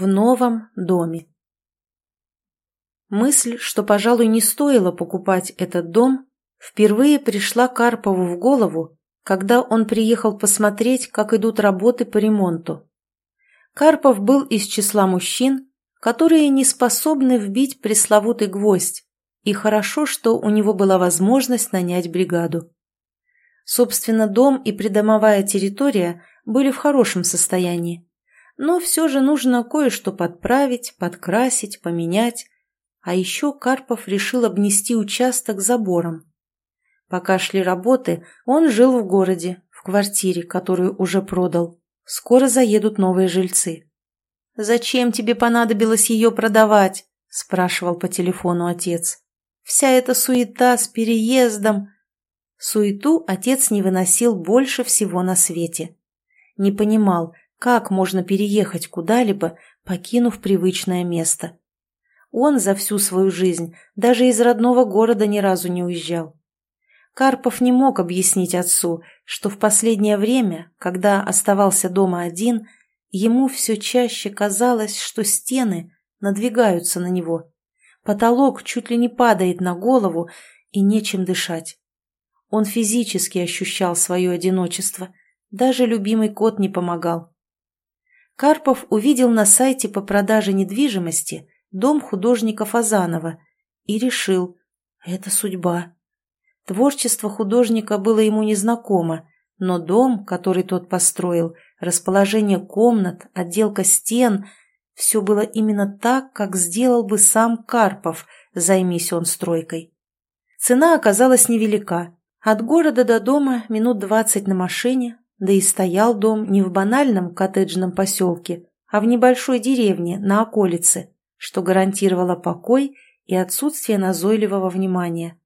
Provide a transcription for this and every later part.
в новом доме. Мысль, что, пожалуй, не стоило покупать этот дом, впервые пришла Карпову в голову, когда он приехал посмотреть, как идут работы по ремонту. Карпов был из числа мужчин, которые не способны вбить пресловутый гвоздь, и хорошо, что у него была возможность нанять бригаду. Собственно, дом и придомовая территория были в хорошем состоянии, но все же нужно кое-что подправить, подкрасить, поменять, а еще Карпов решил обнести участок забором. Пока шли работы, он жил в городе, в квартире, которую уже продал. Скоро заедут новые жильцы. «Зачем тебе понадобилось ее продавать?» – спрашивал по телефону отец. «Вся эта суета с переездом...» Суету отец не выносил больше всего на свете. Не понимал, как можно переехать куда-либо, покинув привычное место. Он за всю свою жизнь даже из родного города ни разу не уезжал. Карпов не мог объяснить отцу, что в последнее время, когда оставался дома один, ему все чаще казалось, что стены надвигаются на него. Потолок чуть ли не падает на голову, и нечем дышать. Он физически ощущал свое одиночество, даже любимый кот не помогал. Карпов увидел на сайте по продаже недвижимости дом художника Фазанова и решил – это судьба. Творчество художника было ему незнакомо, но дом, который тот построил, расположение комнат, отделка стен – все было именно так, как сделал бы сам Карпов, займись он стройкой. Цена оказалась невелика. От города до дома минут двадцать на машине, да и стоял дом не в банальном коттеджном поселке, а в небольшой деревне на околице, что гарантировало покой и отсутствие назойливого внимания.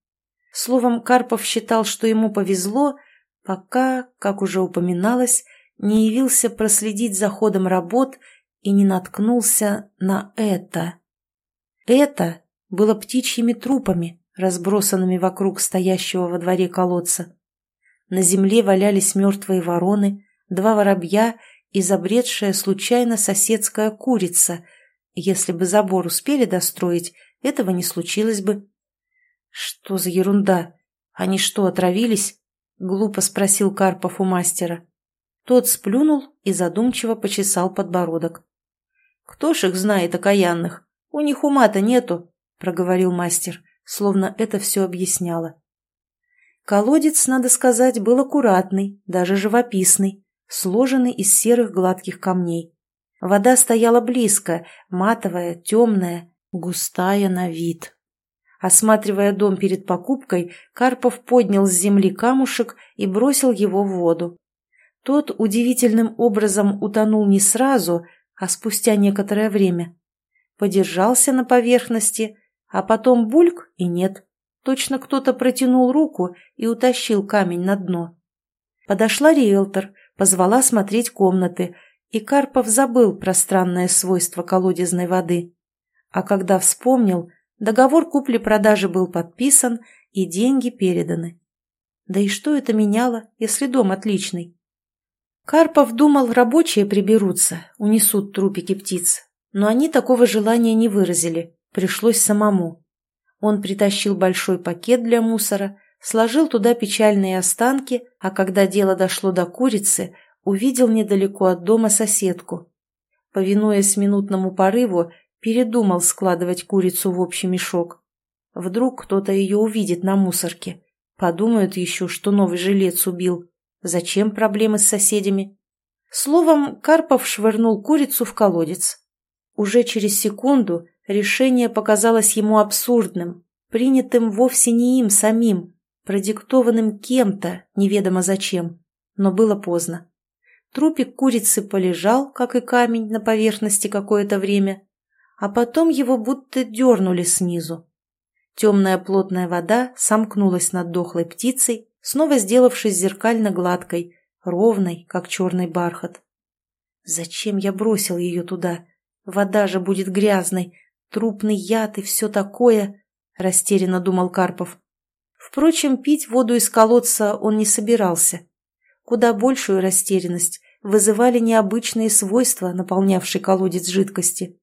Словом, Карпов считал, что ему повезло, пока, как уже упоминалось, не явился проследить за ходом работ и не наткнулся на это. Это было птичьими трупами, разбросанными вокруг стоящего во дворе колодца. На земле валялись мертвые вороны, два воробья и забредшая случайно соседская курица. Если бы забор успели достроить, этого не случилось бы. «Что за ерунда? Они что, отравились?» — глупо спросил Карпов у мастера. Тот сплюнул и задумчиво почесал подбородок. «Кто ж их знает, окаянных? У них ума-то нету», — проговорил мастер, словно это все объясняло. Колодец, надо сказать, был аккуратный, даже живописный, сложенный из серых гладких камней. Вода стояла близко, матовая, темная, густая на вид. Осматривая дом перед покупкой, Карпов поднял с земли камушек и бросил его в воду. Тот удивительным образом утонул не сразу, а спустя некоторое время. Подержался на поверхности, а потом бульк и нет. Точно кто-то протянул руку и утащил камень на дно. Подошла риэлтор, позвала смотреть комнаты, и Карпов забыл про странное свойство колодезной воды. А когда вспомнил, договор купли-продажи был подписан и деньги переданы. Да и что это меняло, если дом отличный? Карпов думал, рабочие приберутся, унесут трупики птиц, но они такого желания не выразили, пришлось самому. Он притащил большой пакет для мусора, сложил туда печальные останки, а когда дело дошло до курицы, увидел недалеко от дома соседку. Повинуясь минутному порыву, передумал складывать курицу в общий мешок. Вдруг кто-то ее увидит на мусорке. Подумают еще, что новый жилец убил. Зачем проблемы с соседями? Словом, Карпов швырнул курицу в колодец. Уже через секунду Решение показалось ему абсурдным, принятым вовсе не им самим, продиктованным кем-то, неведомо зачем. Но было поздно. Трупик курицы полежал, как и камень, на поверхности какое-то время, а потом его будто дернули снизу. Темная плотная вода сомкнулась над дохлой птицей, снова сделавшись зеркально гладкой, ровной, как черный бархат. Зачем я бросил ее туда? Вода же будет грязной, трупный яд и все такое, — растерянно думал Карпов. Впрочем, пить воду из колодца он не собирался. Куда большую растерянность вызывали необычные свойства, наполнявшей колодец жидкости.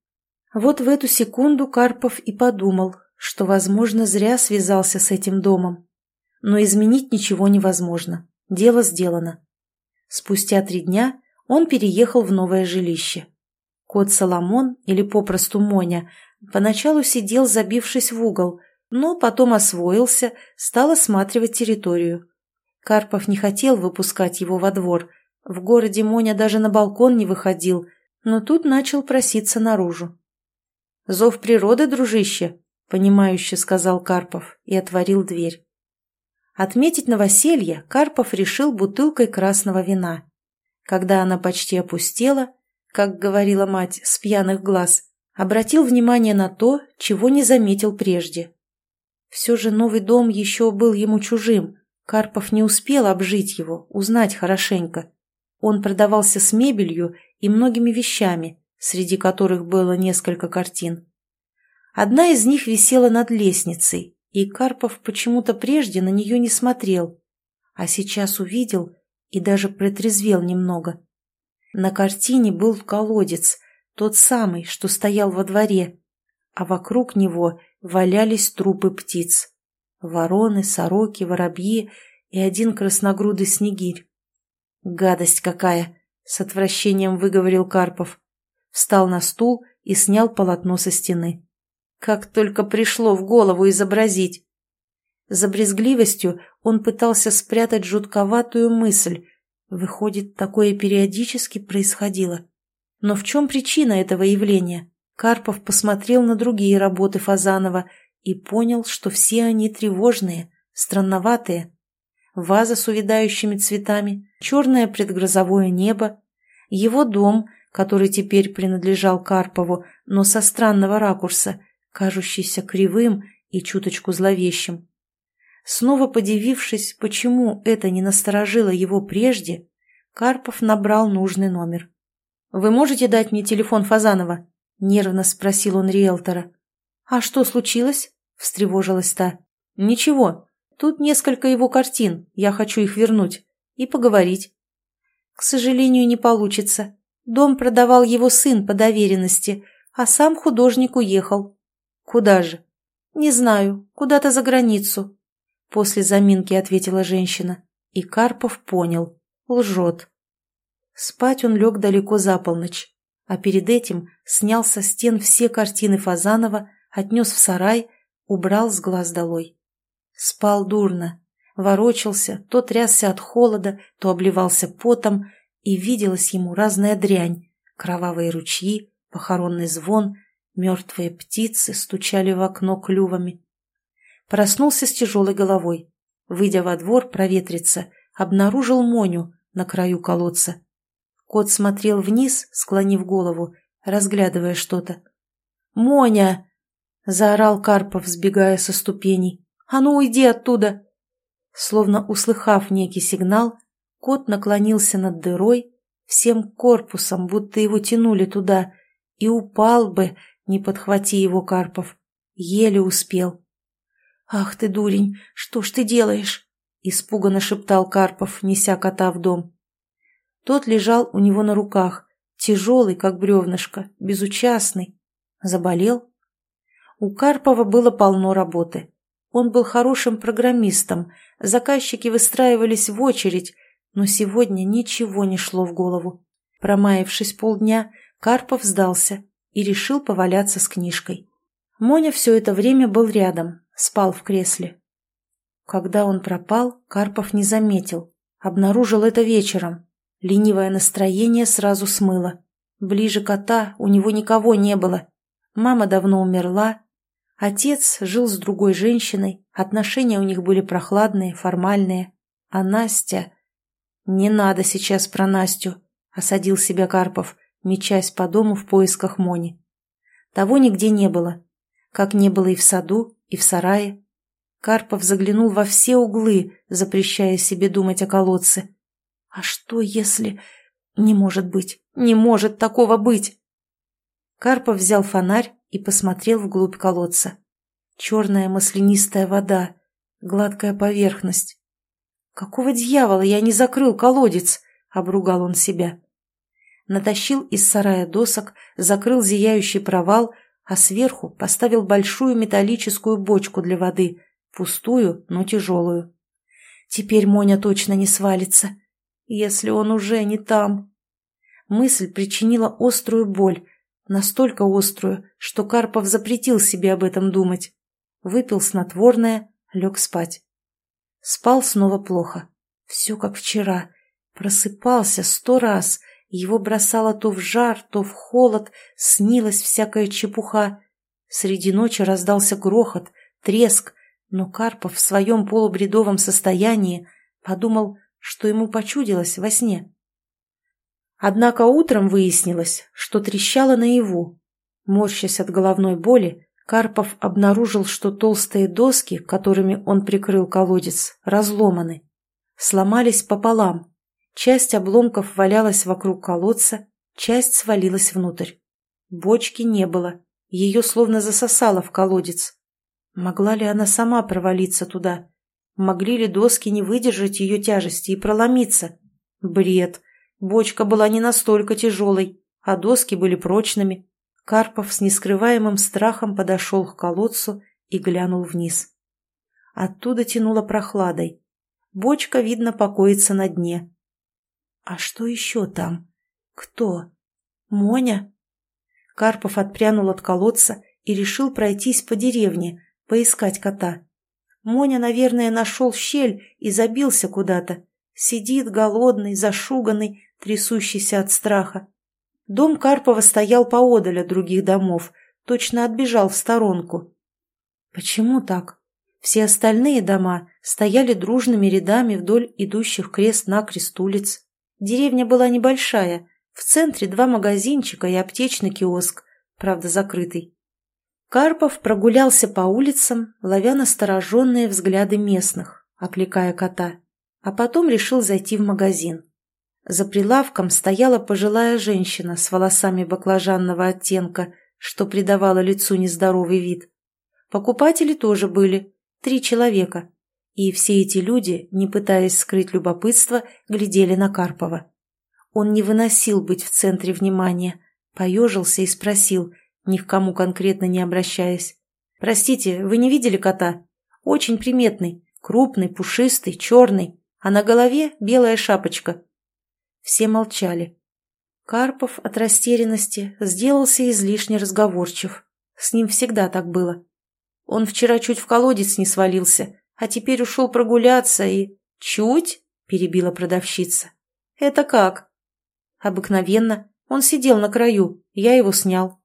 Вот в эту секунду Карпов и подумал, что, возможно, зря связался с этим домом. Но изменить ничего невозможно. Дело сделано. Спустя три дня он переехал в новое жилище. Кот Соломон, или попросту Моня, поначалу сидел, забившись в угол, но потом освоился, стал осматривать территорию. Карпов не хотел выпускать его во двор. В городе Моня даже на балкон не выходил, но тут начал проситься наружу. «Зов природы, дружище», — понимающе сказал Карпов и отворил дверь. Отметить новоселье Карпов решил бутылкой красного вина. Когда она почти опустела, как говорила мать, с пьяных глаз, обратил внимание на то, чего не заметил прежде. Все же новый дом еще был ему чужим, Карпов не успел обжить его, узнать хорошенько. Он продавался с мебелью и многими вещами, среди которых было несколько картин. Одна из них висела над лестницей, и Карпов почему-то прежде на нее не смотрел, а сейчас увидел и даже протрезвел немного. На картине был колодец, тот самый, что стоял во дворе, а вокруг него валялись трупы птиц. Вороны, сороки, воробьи и один красногрудый снегирь. «Гадость какая!» — с отвращением выговорил Карпов. Встал на стул и снял полотно со стены. Как только пришло в голову изобразить. За брезгливостью он пытался спрятать жутковатую мысль. Выходит, такое периодически происходило. Но в чем причина этого явления? Карпов посмотрел на другие работы Фазанова и понял, что все они тревожные, странноватые. Ваза с увядающими цветами, черное предгрозовое небо, его дом, который теперь принадлежал Карпову, но со странного ракурса – кажущийся кривым и чуточку зловещим. Снова подивившись, почему это не насторожило его прежде, Карпов набрал нужный номер. «Вы можете дать мне телефон Фазанова?» — нервно спросил он риэлтора. «А что случилось?» — встревожилась та. «Ничего. Тут несколько его картин. Я хочу их вернуть. И поговорить». «К сожалению, не получится. Дом продавал его сын по доверенности, а сам художник уехал. «Куда же?» «Не знаю. Куда-то за границу». После заминки ответила женщина. И Карпов понял. Лжет. Спать он лег далеко за полночь, а перед этим снял со стен все картины Фазанова, отнес в сарай, убрал с глаз долой. Спал дурно, ворочался, то трясся от холода, то обливался потом, и виделась ему разная дрянь, кровавые ручьи, похоронный звон — Мертвые птицы стучали в окно клювами. Проснулся с тяжелой головой. Выйдя во двор проветриться, обнаружил Моню на краю колодца. Кот смотрел вниз, склонив голову, разглядывая что-то. «Моня!» — заорал Карпов, сбегая со ступеней. «А ну, уйди оттуда!» Словно услыхав некий сигнал, кот наклонился над дырой, всем корпусом, будто его тянули туда, и упал бы, не подхвати его, Карпов. Еле успел. «Ах ты, дурень, что ж ты делаешь?» — испуганно шептал Карпов, неся кота в дом. Тот лежал у него на руках, тяжелый, как бревнышко, безучастный. Заболел? У Карпова было полно работы. Он был хорошим программистом, заказчики выстраивались в очередь, но сегодня ничего не шло в голову. Промаявшись полдня, Карпов сдался и решил поваляться с книжкой. Моня все это время был рядом, спал в кресле. Когда он пропал, Карпов не заметил. Обнаружил это вечером. Ленивое настроение сразу смыло. Ближе кота у него никого не было. Мама давно умерла. Отец жил с другой женщиной, отношения у них были прохладные, формальные. А Настя... «Не надо сейчас про Настю», — осадил себя Карпов мечась по дому в поисках Мони. Того нигде не было, как не было и в саду, и в сарае. Карпов заглянул во все углы, запрещая себе думать о колодце. А что если... Не может быть, не может такого быть! Карпов взял фонарь и посмотрел вглубь колодца. Черная маслянистая вода, гладкая поверхность. «Какого дьявола я не закрыл колодец?» — обругал он себя. натащил из сарая досок, закрыл зияющий провал, а сверху поставил большую металлическую бочку для воды, пустую, но тяжелую. Теперь Моня точно не свалится, если он уже не там. Мысль причинила острую боль, настолько острую, что Карпов запретил себе об этом думать. Выпил снотворное, лег спать. Спал снова плохо. Все как вчера. Просыпался сто раз. Его бросало то в жар, то в холод. Снилась всякая чепуха. Среди ночи раздался грохот, треск, но Карпов в своем полубредовом состоянии подумал, что ему почудилось во сне. Однако утром выяснилось, что трещало наяву. Морщась от головной боли, Карпов обнаружил, что толстые доски, которыми он прикрыл колодец, разломаны. Сломались пополам. Часть обломков валялась вокруг колодца, часть свалилась внутрь. Бочки не было, ее словно засосало в колодец. Могла ли она сама провалиться туда? Могли ли доски не выдержать ее тяжести и проломиться? Бред. Бочка была не настолько тяжелой, а доски были прочными. Карпов с нескрываемым страхом подошел к колодцу и глянул вниз. Оттуда тянуло прохладой. Бочка, видно, покоится на дне. А что еще там? Кто? Моня? Карпов отпрянул от колодца и решил пройтись по деревне, поискать кота. Моня, наверное, нашел щель и забился куда-то. Сидит голодный, зашуганный, трясущийся от страха. Дом Карпова стоял поодаль от других домов, точно отбежал в сторонку. Почему так? Все остальные дома стояли дружными рядами вдоль идущих крест-накрест улиц. Деревня была небольшая, в центре два магазинчика и аптечный киоск, правда закрытый. Карпов прогулялся по улицам, ловя настороженные взгляды местных, окликая кота, а потом решил зайти в магазин. За прилавком стояла пожилая женщина с волосами баклажанного оттенка, что придавало лицу нездоровый вид. Покупатели тоже были, три человека, и все эти люди, не пытаясь скрыть любопытство, глядели на Карпова. Он не выносил быть в центре внимания, поежился и спросил – ни к кому конкретно не обращаясь. «Простите, вы не видели кота? Очень приметный, крупный, пушистый, черный, а на голове белая шапочка». Все молчали. Карпов от растерянности сделался излишне разговорчив. С ним всегда так было. Он вчера чуть в колодец не свалился, а теперь ушел прогуляться и... «Чуть?» – перебила продавщица. «Это как?» «Обыкновенно. Он сидел на краю, я его снял.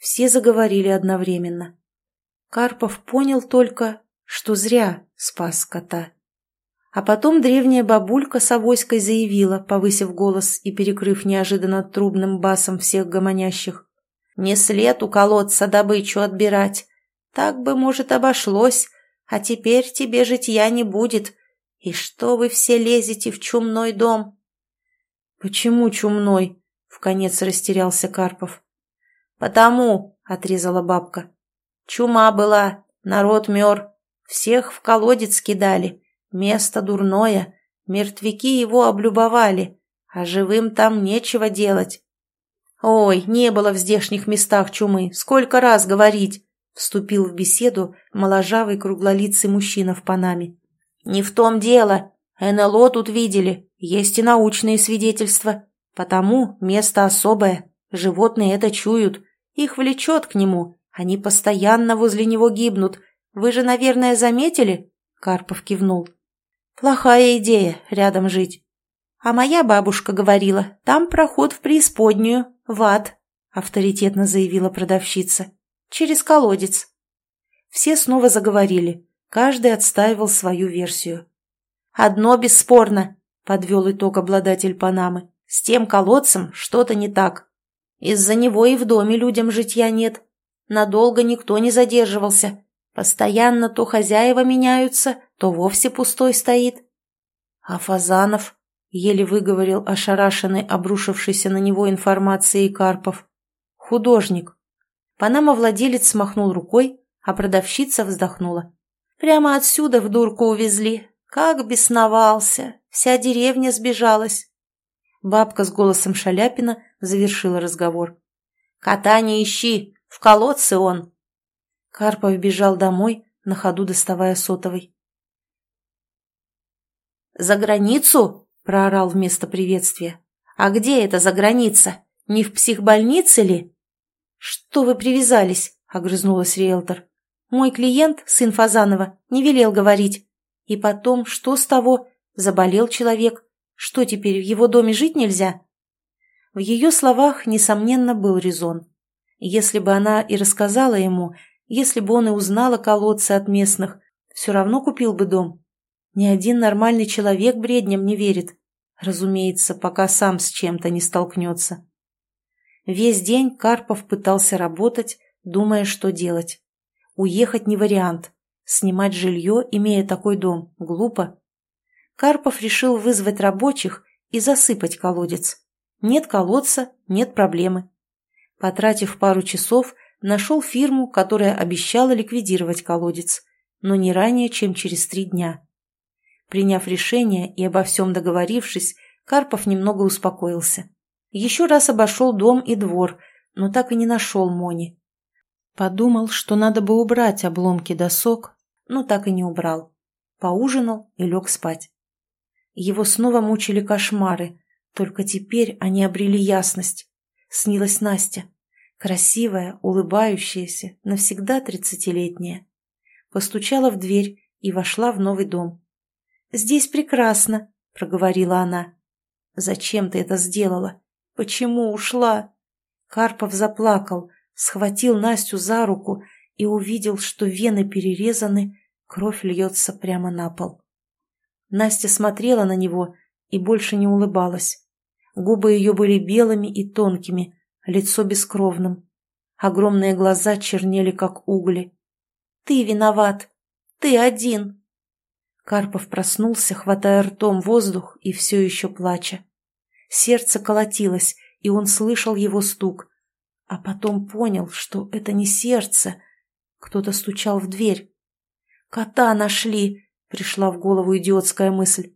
Все заговорили одновременно. Карпов понял только, что зря спас кота. А потом древняя бабулька с авоськой заявила, повысив голос и перекрыв неожиданно трубным басом всех гомонящих. «Не след у колодца добычу отбирать. Так бы, может, обошлось, а теперь тебе житья не будет. И что вы все лезете в чумной дом?» «Почему чумной?» — вконец растерялся Карпов. «Потому», — отрезала бабка. «Чума была, народ мер, всех в колодец кидали, место дурное, мертвяки его облюбовали, а живым там нечего делать». «Ой, не было в здешних местах чумы, сколько раз говорить!» Вступил в беседу моложавый круглолицый мужчина в Панаме. «Не в том дело. НЛО тут видели, есть и научные свидетельства. Потому место особое. Животные это чуют. Их влечет к нему. Они постоянно возле него гибнут. Вы же, наверное, заметили?» Карпов кивнул. «Плохая идея рядом жить. А моя бабушка говорила, там проход в преисподнюю, в ад», авторитетно заявила продавщица. «Через колодец». Все снова заговорили. Каждый отстаивал свою версию. «Одно бесспорно», — подвел итог обладатель Панамы. «С тем колодцем что-то не так. Из-за него и в доме людям житья нет. Надолго никто не задерживался. Постоянно то хозяева меняются, то вовсе пустой стоит. А Фазанов еле выговорил ошарашенный, обрушившийся на него информацией Карпов. Художник. Панама-владелец смахнул рукой, а продавщица вздохнула. Прямо отсюда в дурку увезли. Как бесновался. Вся деревня сбежалась. Бабка с голосом Шаляпина завершила разговор. «Кота не ищи! В колодце он!» Карпов бежал домой, на ходу доставая сотовый. «За границу?» – проорал вместо приветствия. «А где это за граница? Не в психбольнице ли?» «Что вы привязались?» – огрызнулась риэлтор. «Мой клиент, сын Фазанова, не велел говорить. И потом, что с того? Заболел человек. Что теперь, в его доме жить нельзя?» В ее словах, несомненно, был резон. Если бы она и рассказала ему, если бы он и узнал о колодце от местных, все равно купил бы дом. Ни один нормальный человек бредням не верит. Разумеется, пока сам с чем-то не столкнется. Весь день Карпов пытался работать, думая, что делать. Уехать не вариант. Снимать жилье, имея такой дом, глупо. Карпов решил вызвать рабочих и засыпать колодец. Нет колодца, нет проблемы. Потратив пару часов, нашел фирму, которая обещала ликвидировать колодец, но не ранее, чем через три дня. Приняв решение и обо всем договорившись, Карпов немного успокоился. Еще раз обошел дом и двор, но так и не нашел Мони. Подумал, что надо бы убрать обломки досок, но так и не убрал. Поужинал и лег спать. Его снова мучили кошмары, только теперь они обрели ясность. Снилась Настя. Красивая, улыбающаяся, навсегда тридцатилетняя. Постучала в дверь и вошла в новый дом. «Здесь прекрасно», — проговорила она. «Зачем ты это сделала? Почему ушла?» Карпов заплакал, схватил Настю за руку и увидел, что вены перерезаны, кровь льется прямо на пол. Настя смотрела на него и больше не улыбалась. Губы ее были белыми и тонкими, лицо бескровным. Огромные глаза чернели, как угли. «Ты виноват! Ты один!» Карпов проснулся, хватая ртом воздух и все еще плача. Сердце колотилось, и он слышал его стук. А потом понял, что это не сердце. Кто-то стучал в дверь. «Кота нашли!» — пришла в голову идиотская мысль.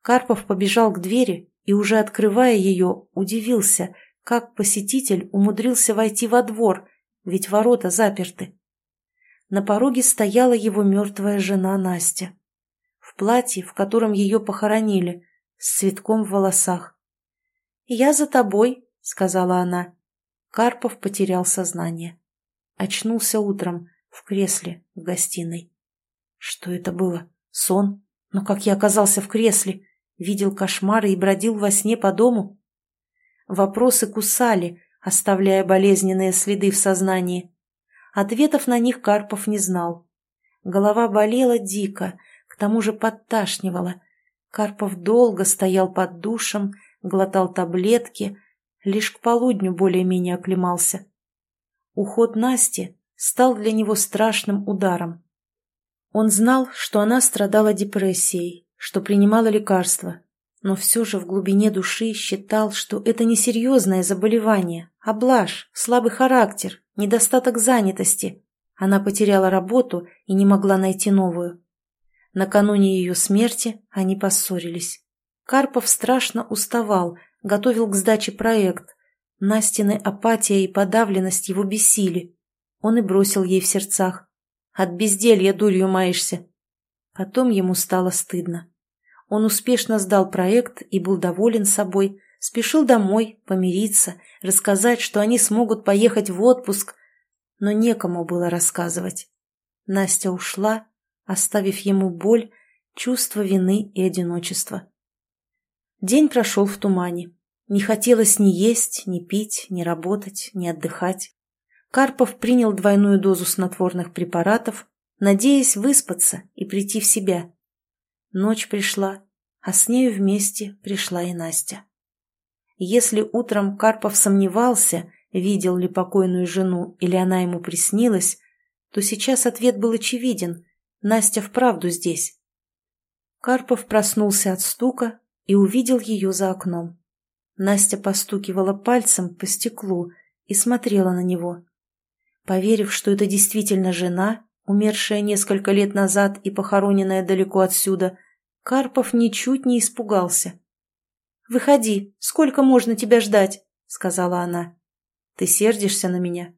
Карпов побежал к двери и, уже открывая ее, удивился, как посетитель умудрился войти во двор, ведь ворота заперты. На пороге стояла его мертвая жена Настя в платье, в котором ее похоронили, с цветком в волосах. «Я за тобой», — сказала она. Карпов потерял сознание. Очнулся утром в кресле в гостиной. Что это было? Сон? Но как я оказался в кресле? Видел кошмары и бродил во сне по дому? Вопросы кусали, оставляя болезненные следы в сознании. Ответов на них Карпов не знал. Голова болела дико, к тому же подташнивало. Карпов долго стоял под душем, глотал таблетки, лишь к полудню более-менее оклемался. Уход Насти стал для него страшным ударом. Он знал, что она страдала депрессией, что принимала лекарства, но все же в глубине души считал, что это не серьезное заболевание, а блажь, слабый характер, недостаток занятости. Она потеряла работу и не могла найти новую. Накануне ее смерти они поссорились. Карпов страшно уставал, готовил к сдаче проект. Настины апатия и подавленность его бесили. Он и бросил ей в сердцах. «От безделья дурью маешься». Потом ему стало стыдно. Он успешно сдал проект и был доволен собой, спешил домой, помириться, рассказать, что они смогут поехать в отпуск, но некому было рассказывать. Настя ушла, оставив ему боль, чувство вины и одиночества. День прошел в тумане. Не хотелось ни есть, ни пить, ни работать, ни отдыхать. Карпов принял двойную дозу снотворных препаратов, надеясь выспаться и прийти в себя. Ночь пришла, а с нею вместе пришла и Настя. Если утром Карпов сомневался, видел ли покойную жену или она ему приснилась, то сейчас ответ был очевиден Настя вправду здесь. Карпов проснулся от стука и увидел ее за окном. Настя постукивала пальцем по стеклу и смотрела на него. Поверив, что это действительно жена, умершая несколько лет назад и похороненная далеко отсюда, Карпов ничуть не испугался. Выходи, сколько можно тебя ждать?» — сказала она. «Ты сердишься на меня?»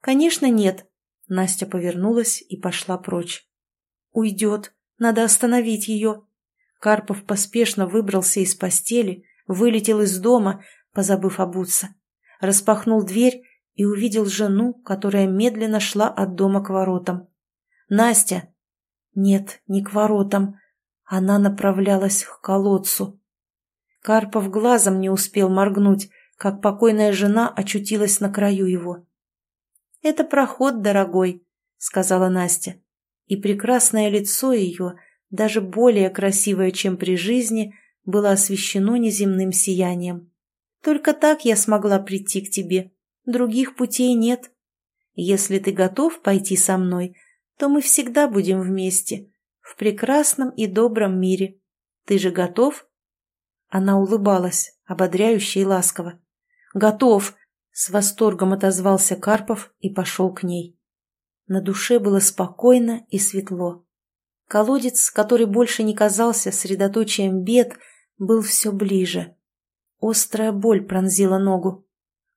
«Конечно, нет». Настя повернулась и пошла прочь. «Уйдет. Надо остановить ее». Карпов поспешно выбрался из постели, вылетел из дома, позабыв обуться. Распахнул дверь и увидел жену, которая медленно шла от дома к воротам. «Настя!» «Нет, не к воротам. Она направлялась к колодцу». Карпов глазом не успел моргнуть, как покойная жена очутилась на краю его. «Это проход, дорогой», — сказала Настя. И прекрасное лицо ее, даже более красивое, чем при жизни, было освещено неземным сиянием. «Только так я смогла прийти к тебе. Других путей нет. Если ты готов пойти со мной, то мы всегда будем вместе, в прекрасном и добром мире. Ты же готов?» Она улыбалась, ободряюще и ласково. «Готов!» — с восторгом отозвался Карпов и пошел к ней. На душе было спокойно и светло. Колодец, который больше не казался средоточием бед, был все ближе. Острая боль пронзила ногу.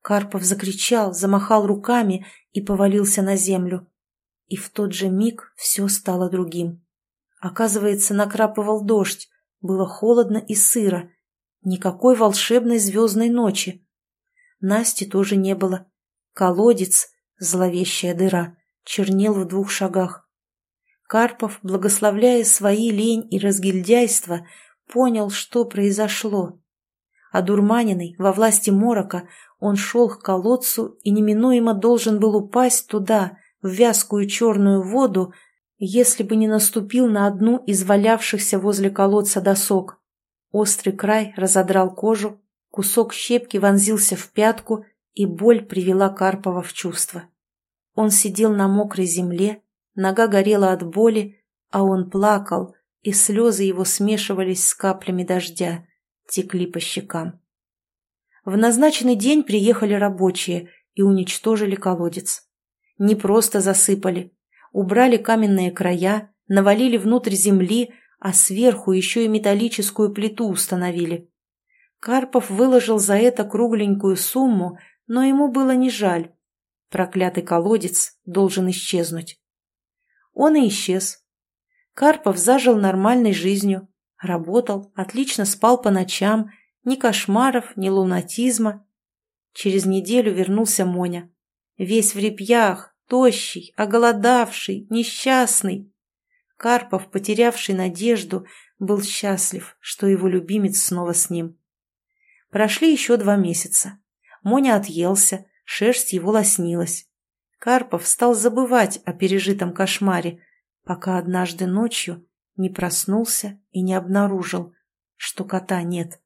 Карпов закричал, замахал руками и повалился на землю. И в тот же миг все стало другим. Оказывается, накрапывал дождь, было холодно и сыро. Никакой волшебной звездной ночи. Насти тоже не было. Колодец, зловещая дыра, чернел в двух шагах. Карпов, благословляя свои лень и разгильдяйство, понял, что произошло. Одурманенный, во власти морока, он шел к колодцу и неминуемо должен был упасть туда, в вязкую черную воду, если бы не наступил на одну из валявшихся возле колодца досок. Острый край разодрал кожу, кусок щепки вонзился в пятку, и боль привела Карпова в чувство. Он сидел на мокрой земле, нога горела от боли, а он плакал, и слезы его смешивались с каплями дождя, текли по щекам. В назначенный день приехали рабочие и уничтожили колодец. Не просто засыпали, убрали каменные края, навалили внутрь земли, а сверху еще и металлическую плиту установили. Карпов выложил за это кругленькую сумму, но ему было не жаль. Проклятый колодец должен исчезнуть. Он и исчез. Карпов зажил нормальной жизнью, работал, отлично спал по ночам, ни кошмаров, ни лунатизма. Через неделю вернулся Моня. Весь в репьях, тощий, оголодавший, несчастный. Карпов, потерявший надежду, был счастлив, что его любимец снова с ним. Прошли еще два месяца. Моня отъелся, шерсть его лоснилась. Карпов стал забывать о пережитом кошмаре, пока однажды ночью не проснулся и не обнаружил, что кота нет.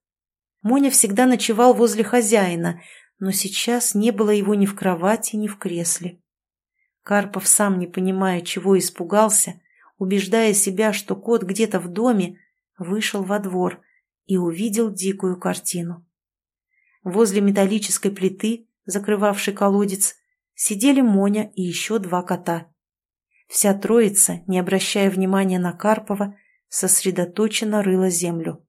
Моня всегда ночевал возле хозяина, но сейчас не было его ни в кровати, ни в кресле. Карпов, сам не понимая, чего испугался, убеждая себя, что кот где-то в доме, вышел во двор и увидел дикую картину. Возле металлической плиты, закрывавшей колодец, сидели Моня и еще два кота. Вся троица, не обращая внимания на Карпова, сосредоточенно рыла землю.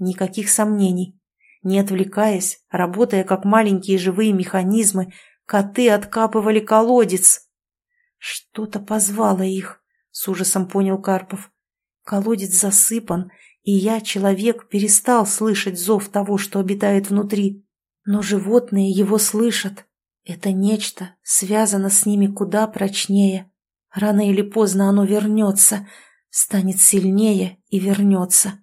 Никаких сомнений. Не отвлекаясь, работая как маленькие живые механизмы, коты откапывали колодец. Что-то позвало их, с ужасом понял Карпов. Колодец засыпан, и я, человек, перестал слышать зов того, что обитает внутри. Но животные его слышат. Это нечто связано с ними куда прочнее. Рано или поздно оно вернется, станет сильнее и вернется.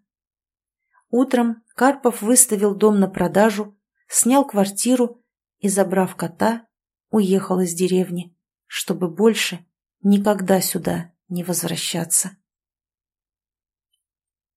Утром Карпов выставил дом на продажу, снял квартиру и, забрав кота, уехал из деревни, чтобы больше никогда сюда не возвращаться.